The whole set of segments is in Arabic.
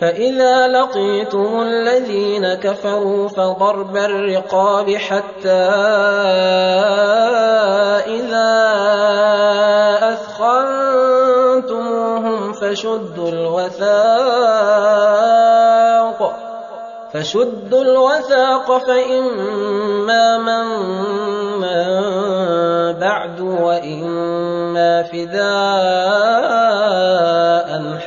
فإذا لقيتم الذين كفروا فضرب الرقاب حتى إذا أثخنتموهم فشدوا الوثاق فشدوا الوثاق فإما من, من بعد وإما فداء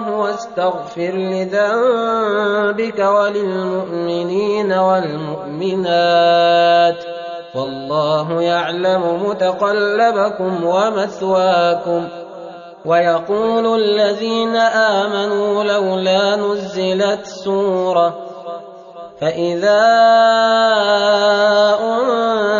الله واستغفر لذنبك وللمؤمنين والمؤمنات. والله يعلم متقلبكم ومثواكم. ويقول الذين آمنوا لولا نزلت سورة فإذا أنزلت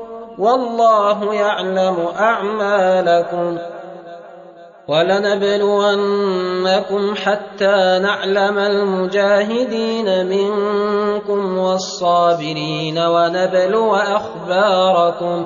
والله يعلم أعمالكم ولنبلونكم حتى نعلم المجاهدين منكم والصابرين ونبلو أخباركم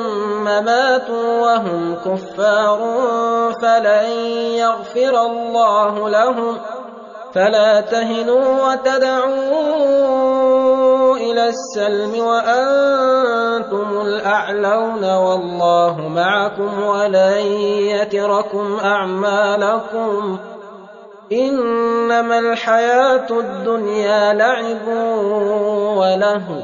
ماتوا وهم كفار فلن يغفر الله لهم. فلا تهنوا وتدعوا إلى السلم وأنتم الأعلون والله معكم ولن يتركم أعمالكم. إنما الحياة الدنيا لعب وله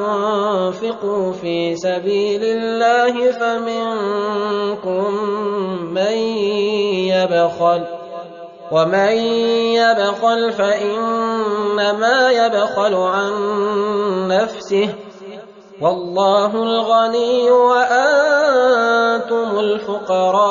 في سبيل الله فمنكم من يبخل ومن يبخل فإنما يبخل عن نفسه والله الغني وأنتم الفقراء